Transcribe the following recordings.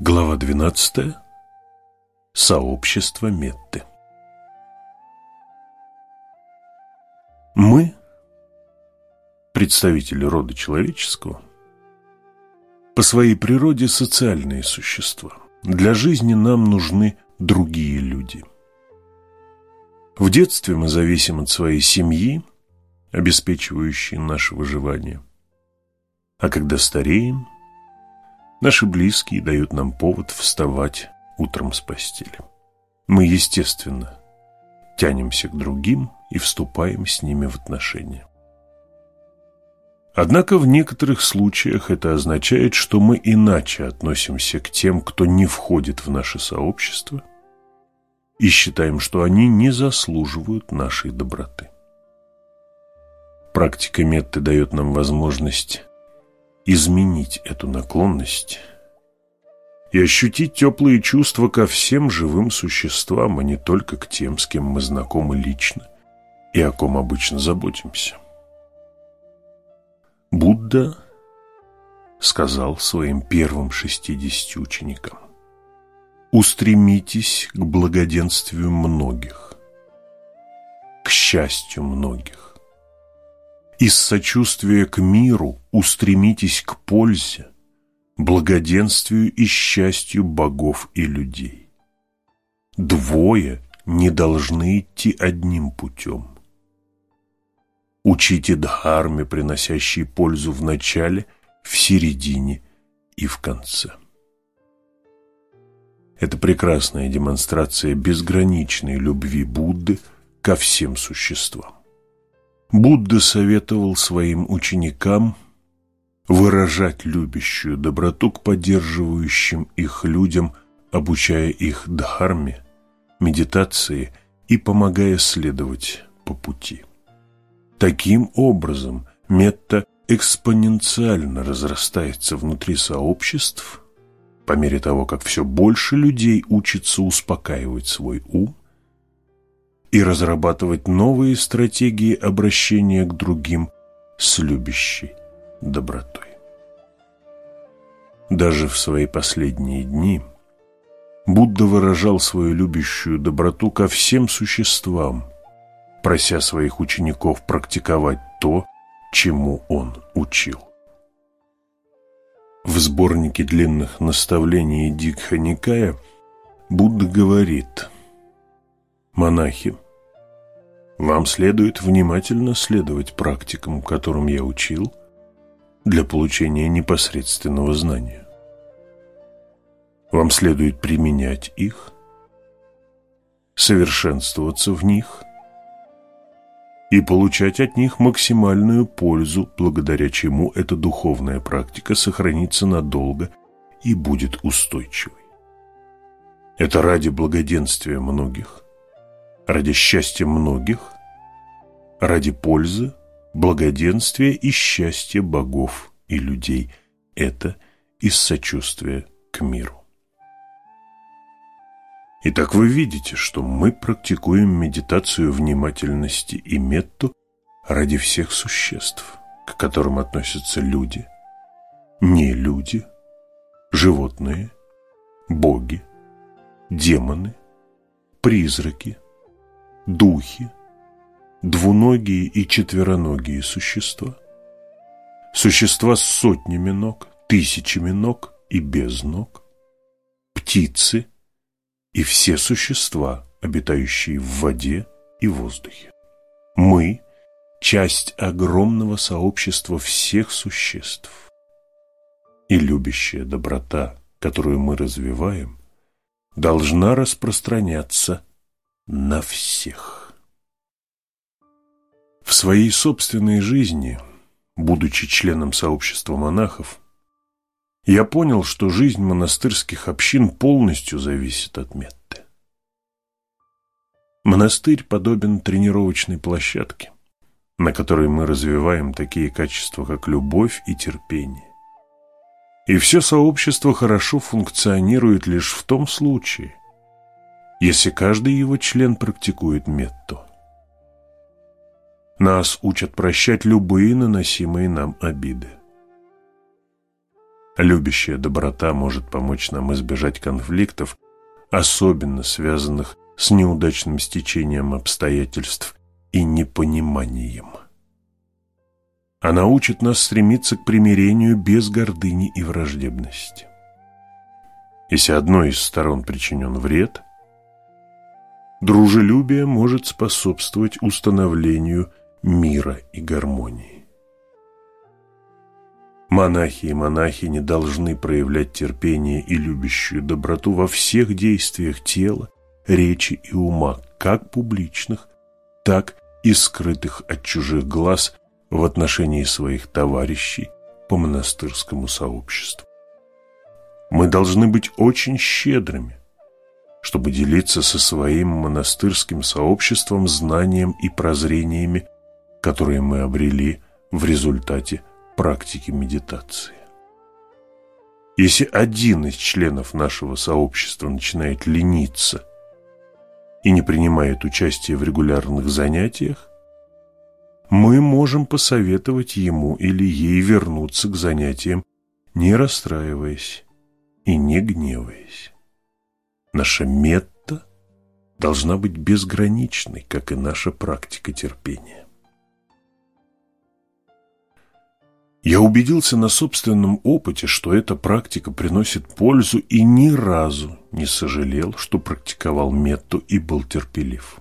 Глава 12. Сообщество Метты. Мы, представители рода человеческого, по своей природе социальные существа. Для жизни нам нужны другие люди. В детстве мы зависим от своей семьи, обеспечивающей наше выживание. А когда стареем – Наши близкие дают нам повод вставать утром с постели. Мы, естественно, тянемся к другим и вступаем с ними в отношения. Однако в некоторых случаях это означает, что мы иначе относимся к тем, кто не входит в наше сообщество, и считаем, что они не заслуживают нашей доброты. Практика Метты дает нам возможность изменить эту наклонность и ощутить теплые чувства ко всем живым существам, а не только к тем, с кем мы знакомы лично и о ком обычно заботимся. Будда сказал своим первым шестидесяти ученикам, «Устремитесь к благоденствию многих, к счастью многих. Из сочувствия к миру устремитесь к пользе, благоденствию и счастью богов и людей. Двое не должны идти одним путем. Учите дхарме, приносящей пользу в начале, в середине и в конце. Это прекрасная демонстрация безграничной любви Будды ко всем существам. Будда советовал своим ученикам выражать любящую доброту к поддерживающим их людям, обучая их дхарме, медитации и помогая следовать по пути. Таким образом, метта экспоненциально разрастается внутри сообществ по мере того, как все больше людей учатся успокаивать свой ум, и разрабатывать новые стратегии обращения к другим с любящей добротой. Даже в свои последние дни Будда выражал свою любящую доброту ко всем существам, прося своих учеников практиковать то, чему он учил. В сборнике длинных наставлений Дикха Никая Будда говорит – Монахи, вам следует внимательно следовать практикам, которым я учил, для получения непосредственного знания. Вам следует применять их, совершенствоваться в них и получать от них максимальную пользу, благодаря чему эта духовная практика сохранится надолго и будет устойчивой. Это ради благоденствия многих – ради счастья многих, ради пользы, благоденствия и счастья богов и людей. Это из сочувствия к миру. Итак, вы видите, что мы практикуем медитацию внимательности и метту ради всех существ, к которым относятся люди, не люди, животные, боги, демоны, призраки – духи, двуногие и четвероногие существа, существа с сотнями ног, тысячами ног и без ног, птицы и все существа, обитающие в воде и воздухе. Мы – часть огромного сообщества всех существ. И любящая доброта, которую мы развиваем, должна распространяться на всех. В своей собственной жизни, будучи членом сообщества монахов, я понял, что жизнь монастырских общин полностью зависит от метты. Монастырь подобен тренировочной площадке, на которой мы развиваем такие качества, как любовь и терпение. И все сообщество хорошо функционирует лишь в том случае, если каждый его член практикует метту. Нас учат прощать любые наносимые нам обиды. Любящая доброта может помочь нам избежать конфликтов, особенно связанных с неудачным стечением обстоятельств и непониманием. Она учит нас стремиться к примирению без гордыни и враждебности. Если одной из сторон причинен вред, дружелюбие может способствовать установлению мира и гармонии. Монахи и монахини должны проявлять терпение и любящую доброту во всех действиях тела, речи и ума, как публичных, так и скрытых от чужих глаз в отношении своих товарищей по монастырскому сообществу. Мы должны быть очень щедрыми, чтобы делиться со своим монастырским сообществом знанием и прозрениями, которые мы обрели в результате практики медитации. Если один из членов нашего сообщества начинает лениться и не принимает участие в регулярных занятиях, мы можем посоветовать ему или ей вернуться к занятиям, не расстраиваясь и не гневаясь. Наша метта должна быть безграничной, как и наша практика терпения. Я убедился на собственном опыте, что эта практика приносит пользу и ни разу не сожалел, что практиковал метту и был терпелив.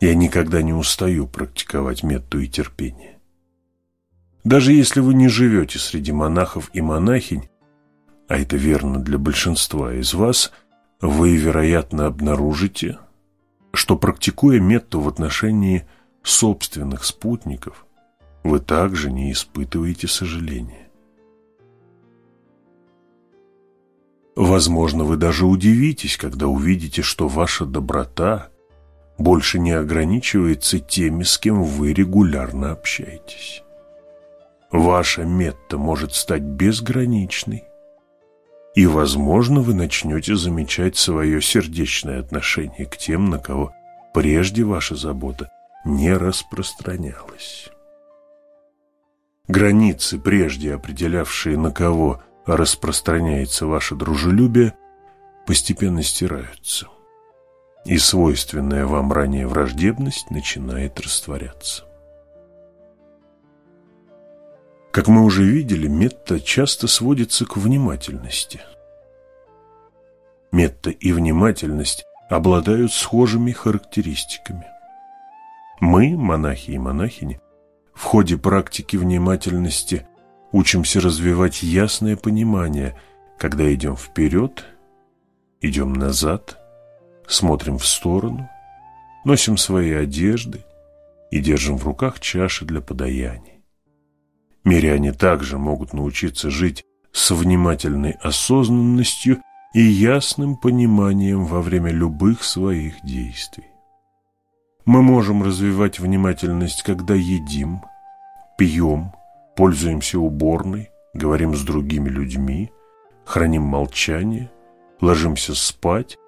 Я никогда не устаю практиковать метту и терпение. Даже если вы не живете среди монахов и монахинь, а это верно для большинства из вас, вы, вероятно, обнаружите, что практикуя метту в отношении собственных спутников, вы также не испытываете сожаления. Возможно, вы даже удивитесь, когда увидите, что ваша доброта больше не ограничивается теми, с кем вы регулярно общаетесь. Ваша метта может стать безграничной, и, возможно, вы начнете замечать свое сердечное отношение к тем, на кого прежде ваша забота не распространялась. Границы, прежде определявшие, на кого распространяется ваше дружелюбие, постепенно стираются, и свойственная вам ранее враждебность начинает растворяться. Как мы уже видели, метта часто сводится к внимательности. Метта и внимательность обладают схожими характеристиками. Мы, монахи и монахини, в ходе практики внимательности учимся развивать ясное понимание, когда идем вперед, идем назад, смотрим в сторону, носим свои одежды и держим в руках чаши для подаяний. Миряне также могут научиться жить с внимательной осознанностью и ясным пониманием во время любых своих действий. Мы можем развивать внимательность, когда едим, пьем, пользуемся уборной, говорим с другими людьми, храним молчание, ложимся спать,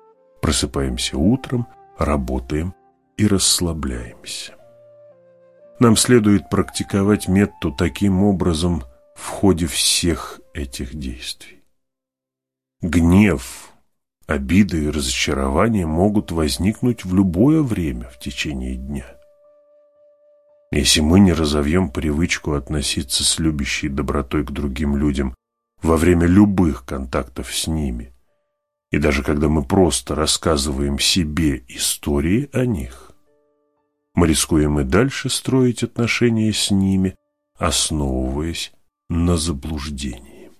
просыпаемся утром, работаем и расслабляемся. Нам следует практиковать метту таким образом в ходе всех этих действий. Гнев, Обиды и разочарования могут возникнуть в любое время в течение дня. Если мы не разовьем привычку относиться с любящей добротой к другим людям во время любых контактов с ними, и даже когда мы просто рассказываем себе истории о них, мы рискуем и дальше строить отношения с ними, основываясь на заблуждении.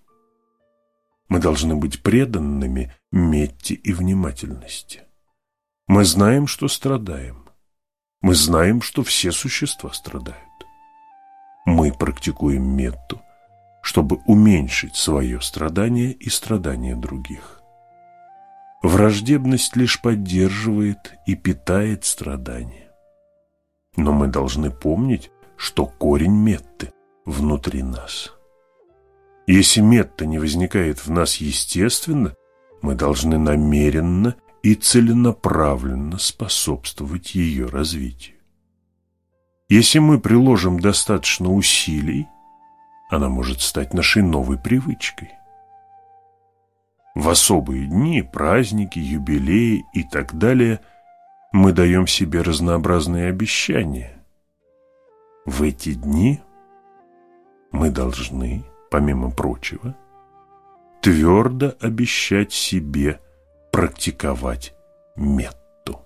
Мы должны быть преданными метте и внимательности. Мы знаем, что страдаем. Мы знаем, что все существа страдают. Мы практикуем метту, чтобы уменьшить свое страдание и страдания других. Враждебность лишь поддерживает и питает страдания. Но мы должны помнить, что корень метты внутри нас – если метта не возникает в нас естественно, мы должны намеренно и целенаправленно способствовать ее развитию. Если мы приложим достаточно усилий, Она может стать нашей новой привычкой. В особые дни, праздники, юбилеи и так далее мы даем себе разнообразные обещания. В эти дни мы должны, помимо прочего, твердо обещать себе практиковать метту.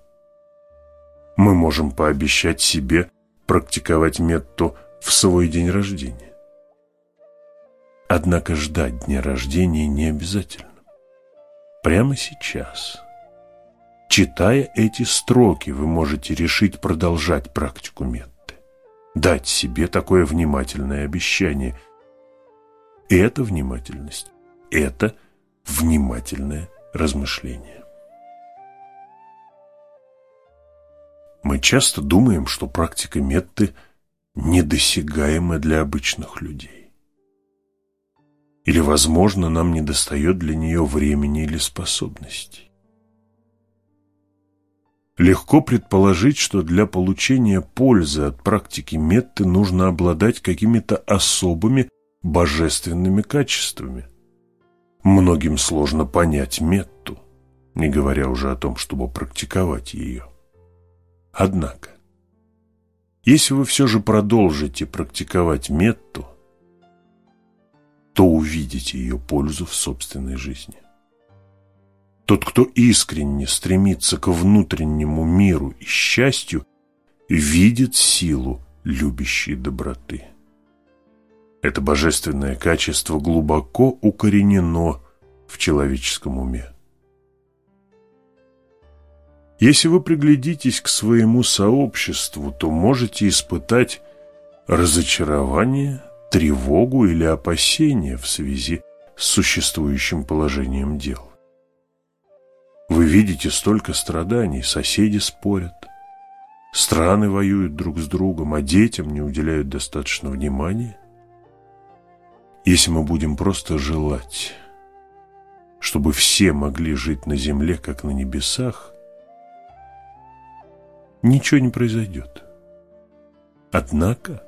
Мы можем пообещать себе практиковать метту в свой день рождения. Однако ждать дня рождения не обязательно. Прямо сейчас, читая эти строки, вы можете решить продолжать практику метты, дать себе такое внимательное обещание. И эта внимательность, это внимательное размышление. Мы часто думаем, что практика метты недосягаема для обычных людей. Или, возможно, нам недостает для нее времени или способностей. Легко предположить, что для получения пользы от практики метты нужно обладать какими-то особыми божественными качествами. Многим сложно понять метту, не говоря уже о том, чтобы практиковать ее. Однако, если вы все же продолжите практиковать метту, то увидите ее пользу в собственной жизни. Тот, кто искренне стремится к внутреннему миру и счастью, видит силу любящей доброты. Это божественное качество глубоко укоренено в человеческом уме. Если вы приглядитесь к своему сообществу, то можете испытать разочарование, тревогу или опасение в связи с существующим положением дел. Видите столько страданий, соседи спорят, страны воюют друг с другом, а детям не уделяют достаточно внимания. Если мы будем просто желать, чтобы все могли жить на земле, как на небесах, ничего не произойдет. Однако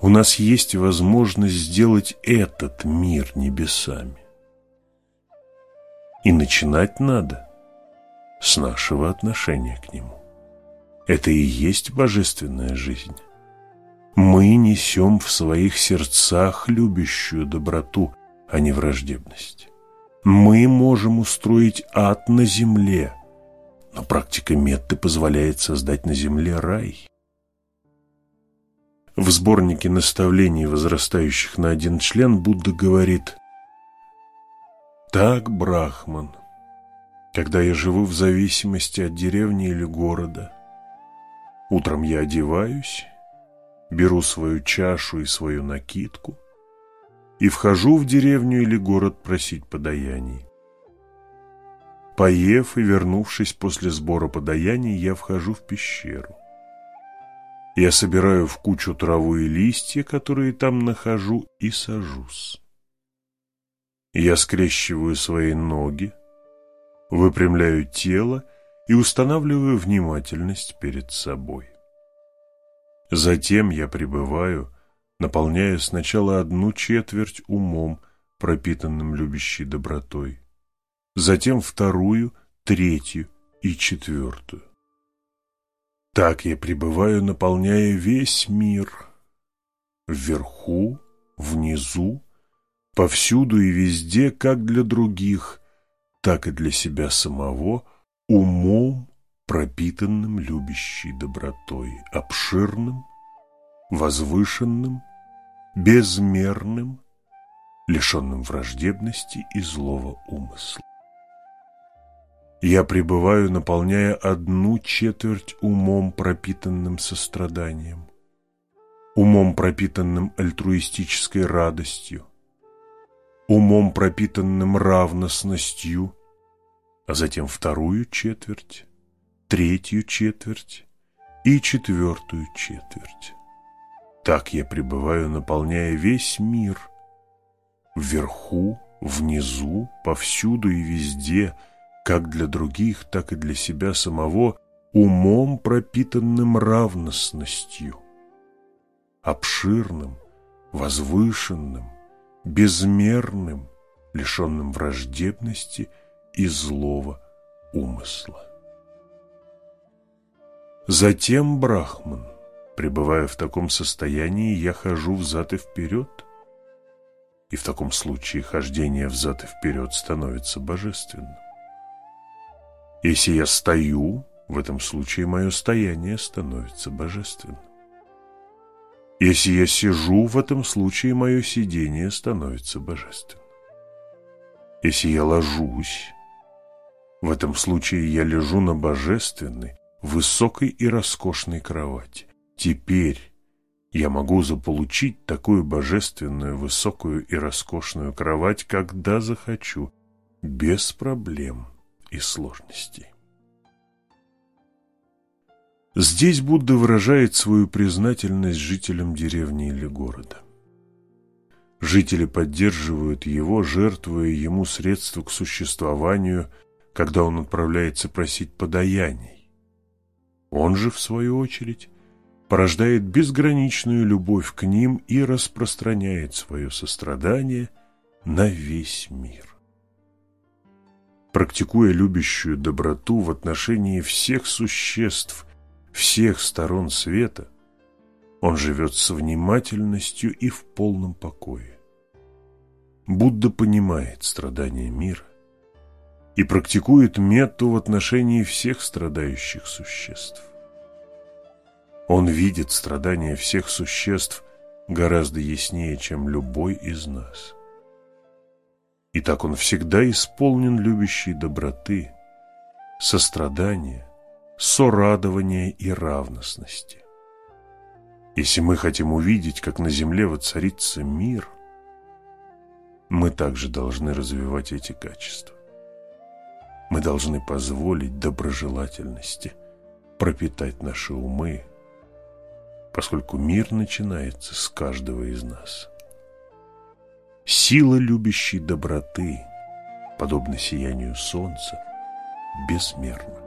у нас есть возможность сделать этот мир небесами. И начинать надо с нашего отношения к нему. Это и есть божественная жизнь. Мы несем в своих сердцах любящую доброту, а не враждебность. Мы можем устроить ад на земле – но практика метты позволяет создать на земле рай. В сборнике наставлений, возрастающих на один член, Будда говорит «Так, Брахман, когда я живу в зависимости от деревни или города, утром я одеваюсь, беру свою чашу и свою накидку и вхожу в деревню или город просить подаяний. Поев и вернувшись после сбора подаяний, я вхожу в пещеру. Я собираю в кучу траву и листья, которые там нахожу, и сажусь. Я скрещиваю свои ноги, выпрямляю тело и устанавливаю внимательность перед собой. Затем я пребываю, наполняя сначала одну четверть умом, пропитанным любящей добротой, затем вторую, третью и четвертую. Так я пребываю, наполняя весь мир, вверху, внизу, повсюду и везде, как для других, так и для себя самого, умом, пропитанным любящей добротой, обширным, возвышенным, безмерным, лишенным враждебности и злого умысла. Я пребываю, наполняя одну четверть умом, пропитанным состраданием, умом, пропитанным альтруистической радостью, умом, пропитанным равностностью, а затем вторую четверть, третью четверть и четвертую четверть. Так я пребываю, наполняя весь мир, вверху, внизу, повсюду и везде – как для других, так и для себя самого, умом, пропитанным равностностью, обширным, возвышенным, безмерным, лишенным враждебности и злого умысла. Затем Брахман, пребывая в таком состоянии, я хожу взад и вперед, и в таком случае хождение взад и вперед становится божественным. Если я стою, в этом случае мое стояние становится божественным. Если я сижу, в этом случае мое сидение становится божественным. Если я ложусь, в этом случае я лежу на божественной, высокой и роскошной кровати. Теперь я могу заполучить такую божественную, высокую и роскошную кровать, когда захочу, без проблем и сложностей. Здесь Будда выражает свою признательность жителям деревни или города. Жители поддерживают его, жертвуя ему средства к существованию, когда он отправляется просить подаяний. Он же, в свою очередь, порождает безграничную любовь к ним и распространяет свое сострадание на весь мир. Практикуя любящую доброту в отношении всех существ всех сторон света, он живет с внимательностью и в полном покое. Будда понимает страдания мира и практикует мету в отношении всех страдающих существ. Он видит страдания всех существ гораздо яснее, чем любой из нас. И так он всегда исполнен любящей доброты, сострадания сорадования и равностности. Если мы хотим увидеть, как на земле воцарится мир, мы также должны развивать эти качества. Мы должны позволить доброжелательности пропитать наши умы, поскольку мир начинается с каждого из нас. Сила любящей доброты, подобно сиянию солнца, безмерна.